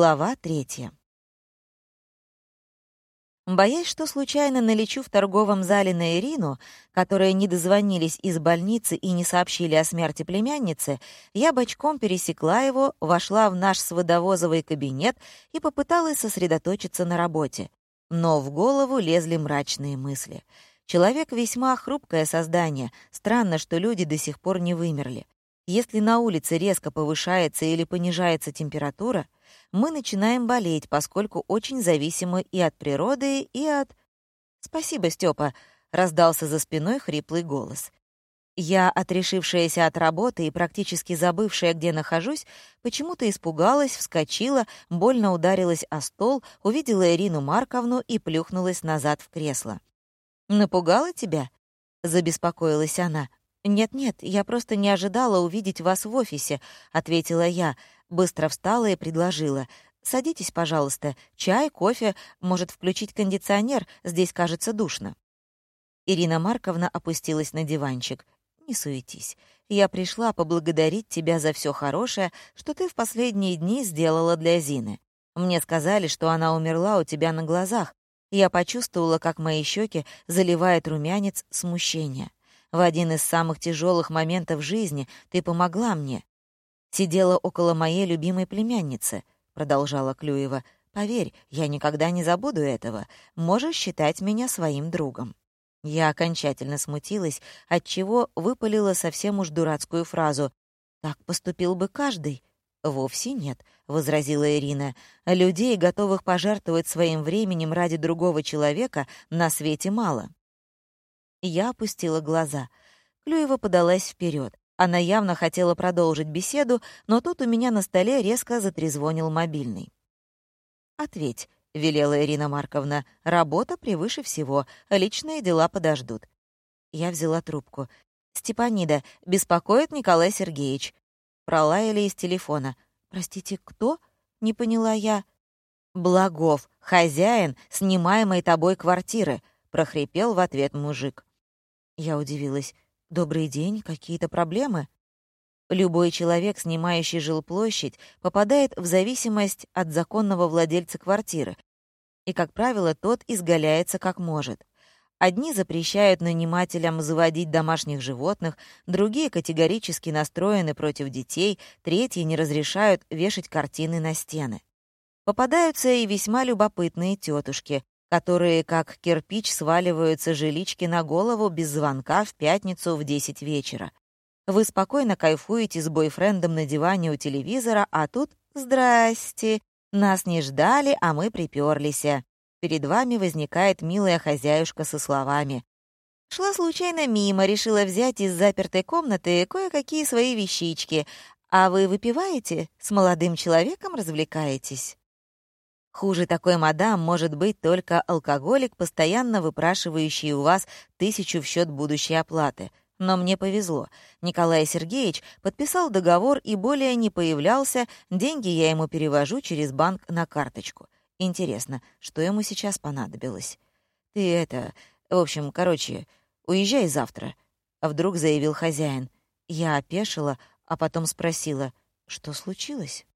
Глава третья. Боясь, что случайно налечу в торговом зале на Ирину, которые не дозвонились из больницы и не сообщили о смерти племянницы, я бочком пересекла его, вошла в наш сводовозовый кабинет и попыталась сосредоточиться на работе. Но в голову лезли мрачные мысли. Человек весьма хрупкое создание, странно, что люди до сих пор не вымерли. Если на улице резко повышается или понижается температура, мы начинаем болеть, поскольку очень зависимы и от природы, и от... «Спасибо, Степа», — раздался за спиной хриплый голос. Я, отрешившаяся от работы и практически забывшая, где нахожусь, почему-то испугалась, вскочила, больно ударилась о стол, увидела Ирину Марковну и плюхнулась назад в кресло. «Напугала тебя?» — забеспокоилась она. «Нет-нет, я просто не ожидала увидеть вас в офисе», — ответила я, быстро встала и предложила. «Садитесь, пожалуйста. Чай, кофе, может включить кондиционер, здесь кажется душно». Ирина Марковна опустилась на диванчик. «Не суетись. Я пришла поблагодарить тебя за все хорошее, что ты в последние дни сделала для Зины. Мне сказали, что она умерла у тебя на глазах. Я почувствовала, как мои щеки заливает румянец смущения. В один из самых тяжелых моментов жизни ты помогла мне. Сидела около моей любимой племянницы, продолжала Клюева. Поверь, я никогда не забуду этого. Можешь считать меня своим другом. Я окончательно смутилась, отчего выпалила совсем уж дурацкую фразу. «Так поступил бы каждый». «Вовсе нет», — возразила Ирина. «Людей, готовых пожертвовать своим временем ради другого человека, на свете мало». Я опустила глаза. Клюева подалась вперед. Она явно хотела продолжить беседу, но тут у меня на столе резко затрезвонил мобильный. «Ответь», — велела Ирина Марковна. «Работа превыше всего. Личные дела подождут». Я взяла трубку. «Степанида, беспокоит Николай Сергеевич». Пролаяли из телефона. «Простите, кто?» — не поняла я. «Благов, хозяин снимаемой тобой квартиры», — прохрипел в ответ мужик. Я удивилась. «Добрый день, какие-то проблемы?» Любой человек, снимающий жилплощадь, попадает в зависимость от законного владельца квартиры, и, как правило, тот изгаляется как может. Одни запрещают нанимателям заводить домашних животных, другие категорически настроены против детей, третьи не разрешают вешать картины на стены. Попадаются и весьма любопытные тетушки, которые, как кирпич, сваливаются жилички на голову без звонка в пятницу в 10 вечера. Вы спокойно кайфуете с бойфрендом на диване у телевизора, а тут «Здрасте! Нас не ждали, а мы приперлись». Перед вами возникает милая хозяюшка со словами. Шла случайно мимо, решила взять из запертой комнаты кое-какие свои вещички. А вы выпиваете? С молодым человеком развлекаетесь? Хуже такой мадам может быть только алкоголик, постоянно выпрашивающий у вас тысячу в счет будущей оплаты. Но мне повезло. Николай Сергеевич подписал договор и более не появлялся, деньги я ему перевожу через банк на карточку. Интересно, что ему сейчас понадобилось? Ты это... В общем, короче, уезжай завтра. А вдруг заявил хозяин. Я опешила, а потом спросила, что случилось?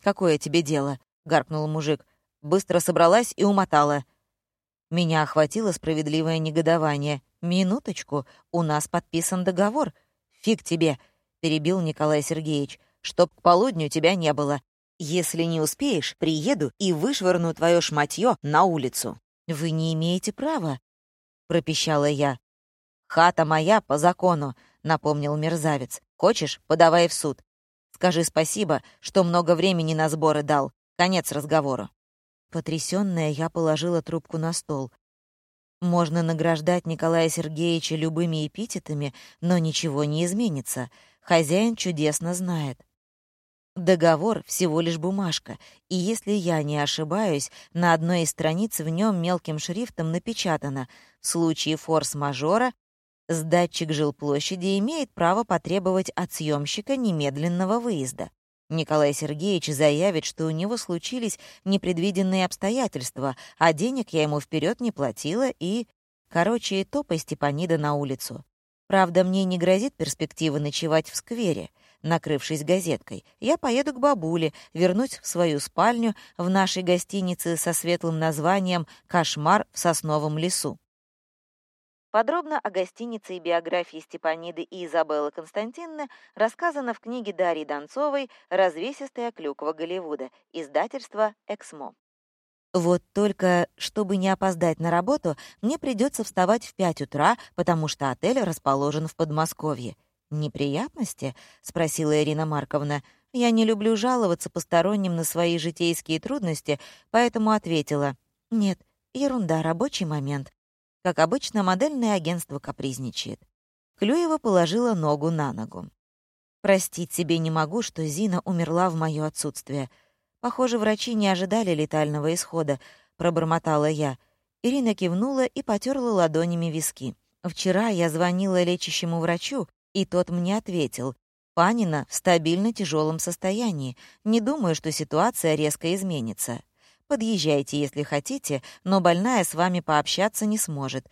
«Какое тебе дело?» — гаркнул мужик. Быстро собралась и умотала. Меня охватило справедливое негодование. «Минуточку, у нас подписан договор». «Фиг тебе», — перебил Николай Сергеевич, «чтоб к полудню тебя не было. Если не успеешь, приеду и вышвырну твое шматье на улицу». «Вы не имеете права», — пропищала я. «Хата моя по закону», — напомнил мерзавец. «Хочешь, подавай в суд. Скажи спасибо, что много времени на сборы дал. Конец разговора. Потрясённая, я положила трубку на стол. Можно награждать Николая Сергеевича любыми эпитетами, но ничего не изменится. Хозяин чудесно знает. Договор — всего лишь бумажка, и если я не ошибаюсь, на одной из страниц в нем мелким шрифтом напечатано «В случае форс-мажора сдатчик жилплощади имеет право потребовать от съемщика немедленного выезда». Николай Сергеевич заявит, что у него случились непредвиденные обстоятельства, а денег я ему вперед не платила и... Короче, топай Степанида на улицу. Правда, мне не грозит перспектива ночевать в сквере. накрывшись газеткой. «Я поеду к бабуле, вернусь в свою спальню в нашей гостинице со светлым названием «Кошмар в сосновом лесу». Подробно о гостинице и биографии Степаниды и Изабеллы Константиновны рассказано в книге Дарьи Донцовой «Развесистая клюква Голливуда», издательство «Эксмо». Вот только, чтобы не опоздать на работу, мне придется вставать в пять утра, потому что отель расположен в Подмосковье. «Неприятности?» — спросила Ирина Марковна. «Я не люблю жаловаться посторонним на свои житейские трудности, поэтому ответила. Нет, ерунда, рабочий момент. Как обычно, модельное агентство капризничает». Клюева положила ногу на ногу. «Простить себе не могу, что Зина умерла в моё отсутствие. Похоже, врачи не ожидали летального исхода, пробормотала я. Ирина кивнула и потерла ладонями виски. Вчера я звонила лечащему врачу, и тот мне ответил. Панина в стабильно тяжелом состоянии. Не думаю, что ситуация резко изменится. Подъезжайте, если хотите, но больная с вами пообщаться не сможет.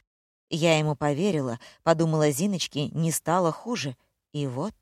Я ему поверила, подумала Зиночке, не стало хуже. И вот...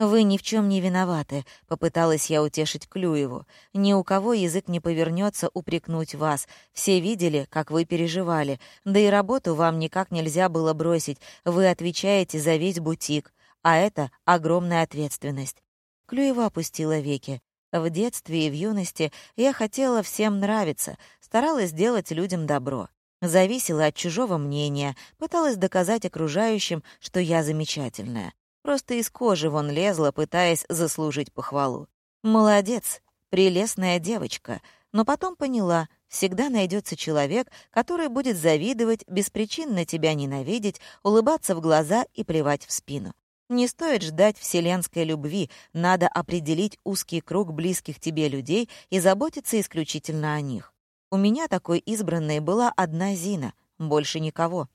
«Вы ни в чем не виноваты», — попыталась я утешить Клюеву. «Ни у кого язык не повернется упрекнуть вас. Все видели, как вы переживали. Да и работу вам никак нельзя было бросить. Вы отвечаете за весь бутик. А это огромная ответственность». Клюева опустила веки. В детстве и в юности я хотела всем нравиться, старалась делать людям добро. Зависела от чужого мнения, пыталась доказать окружающим, что я замечательная. Просто из кожи вон лезла, пытаясь заслужить похвалу. «Молодец, прелестная девочка», но потом поняла, всегда найдется человек, который будет завидовать, беспричинно тебя ненавидеть, улыбаться в глаза и плевать в спину. Не стоит ждать вселенской любви, надо определить узкий круг близких тебе людей и заботиться исключительно о них. У меня такой избранной была одна Зина, больше никого.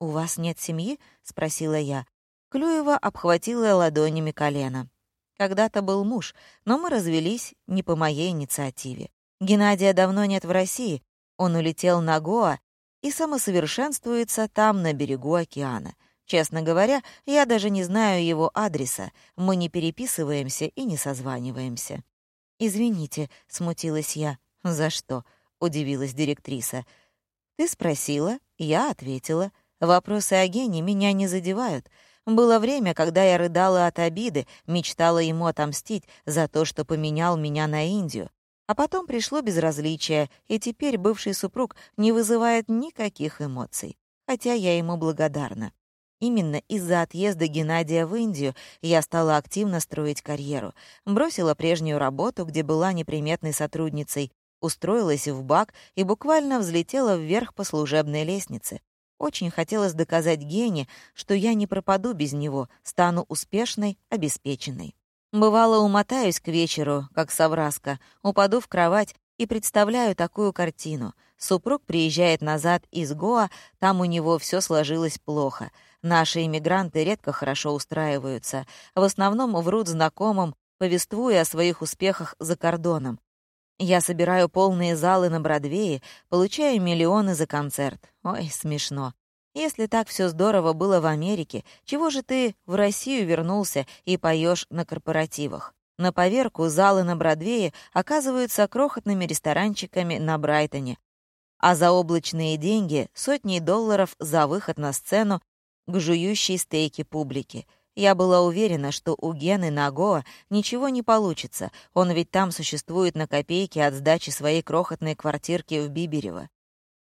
«У вас нет семьи?» — спросила я. Клюева обхватила ладонями колено. Когда-то был муж, но мы развелись не по моей инициативе. Геннадия давно нет в России, он улетел на Гоа и самосовершенствуется там, на берегу океана. Честно говоря, я даже не знаю его адреса, мы не переписываемся и не созваниваемся. «Извините», — смутилась я. «За что?» — удивилась директриса. «Ты спросила, я ответила. Вопросы о гене меня не задевают. Было время, когда я рыдала от обиды, мечтала ему отомстить за то, что поменял меня на Индию. А потом пришло безразличие, и теперь бывший супруг не вызывает никаких эмоций. Хотя я ему благодарна. Именно из-за отъезда Геннадия в Индию я стала активно строить карьеру. Бросила прежнюю работу, где была неприметной сотрудницей, устроилась в БАК и буквально взлетела вверх по служебной лестнице. Очень хотелось доказать Гене, что я не пропаду без него, стану успешной, обеспеченной. Бывало, умотаюсь к вечеру, как совраска, упаду в кровать и представляю такую картину. Супруг приезжает назад из Гоа, там у него все сложилось плохо. Наши иммигранты редко хорошо устраиваются, в основном врут знакомым, повествуя о своих успехах за кордоном. Я собираю полные залы на Бродвее, получаю миллионы за концерт. Ой, смешно. Если так все здорово было в Америке, чего же ты в Россию вернулся и поешь на корпоративах? На поверку залы на Бродвее оказываются крохотными ресторанчиками на Брайтоне, а за облачные деньги — сотни долларов за выход на сцену к жующей стейки публике — я была уверена, что у Гены на Гоа ничего не получится, он ведь там существует на копейки от сдачи своей крохотной квартирки в Биберево.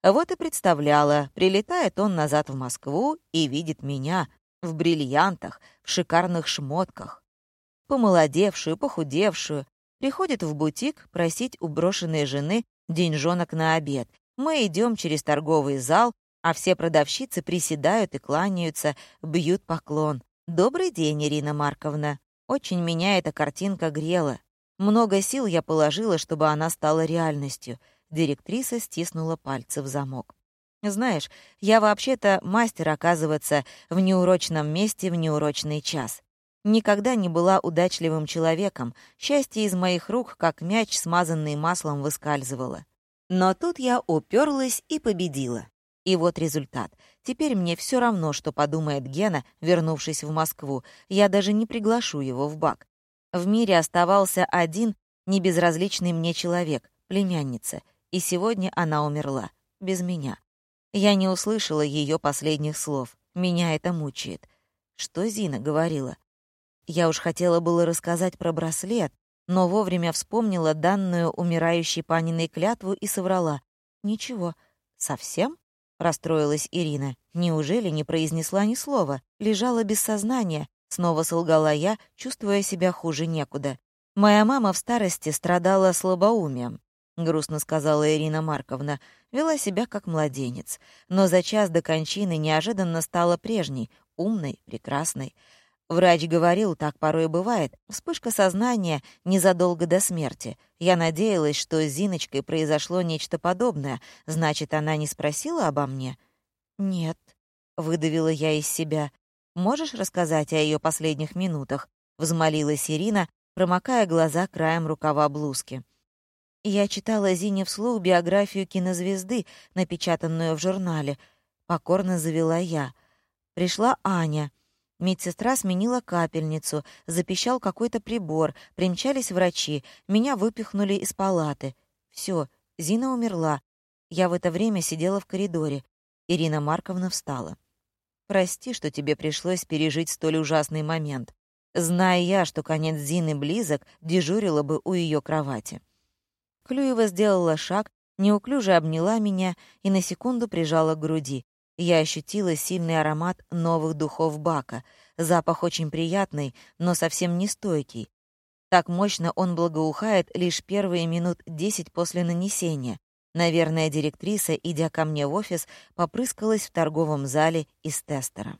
Вот и представляла, прилетает он назад в Москву и видит меня в бриллиантах, в шикарных шмотках. Помолодевшую, похудевшую, приходит в бутик просить у брошенной жены деньжонок на обед. Мы идем через торговый зал, а все продавщицы приседают и кланяются, бьют поклон. «Добрый день, Ирина Марковна. Очень меня эта картинка грела. Много сил я положила, чтобы она стала реальностью». Директриса стиснула пальцы в замок. «Знаешь, я вообще-то мастер оказываться в неурочном месте в неурочный час. Никогда не была удачливым человеком, счастье из моих рук, как мяч, смазанный маслом, выскальзывало. Но тут я уперлась и победила. И вот результат. Теперь мне все равно, что подумает Гена, вернувшись в Москву. Я даже не приглашу его в бак. В мире оставался один небезразличный мне человек — племянница. И сегодня она умерла. Без меня. Я не услышала ее последних слов. Меня это мучает. Что Зина говорила? Я уж хотела было рассказать про браслет, но вовремя вспомнила данную умирающей Паниной клятву и соврала. «Ничего. Совсем?» — расстроилась Ирина. «Неужели не произнесла ни слова? Лежала без сознания?» Снова солгала я, чувствуя себя хуже некуда. «Моя мама в старости страдала слабоумием», — грустно сказала Ирина Марковна. Вела себя как младенец. Но за час до кончины неожиданно стала прежней, умной, прекрасной. Врач говорил, так порой бывает. Вспышка сознания незадолго до смерти. Я надеялась, что с Зиночкой произошло нечто подобное. Значит, она не спросила обо мне? «Нет», — выдавила я из себя. «Можешь рассказать о ее последних минутах?» — взмолилась Ирина, промокая глаза краем рукава блузки. Я читала Зине вслух биографию кинозвезды, напечатанную в журнале. Покорно завела я. Пришла Аня — Медсестра сменила капельницу, запищал какой-то прибор, примчались врачи, меня выпихнули из палаты. Все, Зина умерла. Я в это время сидела в коридоре. Ирина Марковна встала. «Прости, что тебе пришлось пережить столь ужасный момент. Зная я, что конец Зины близок, дежурила бы у ее кровати». Клюева сделала шаг, неуклюже обняла меня и на секунду прижала к груди. Я ощутила сильный аромат новых духов бака. Запах очень приятный, но совсем не стойкий. Так мощно он благоухает лишь первые минут десять после нанесения. Наверное, директриса, идя ко мне в офис, попрыскалась в торговом зале из тестера.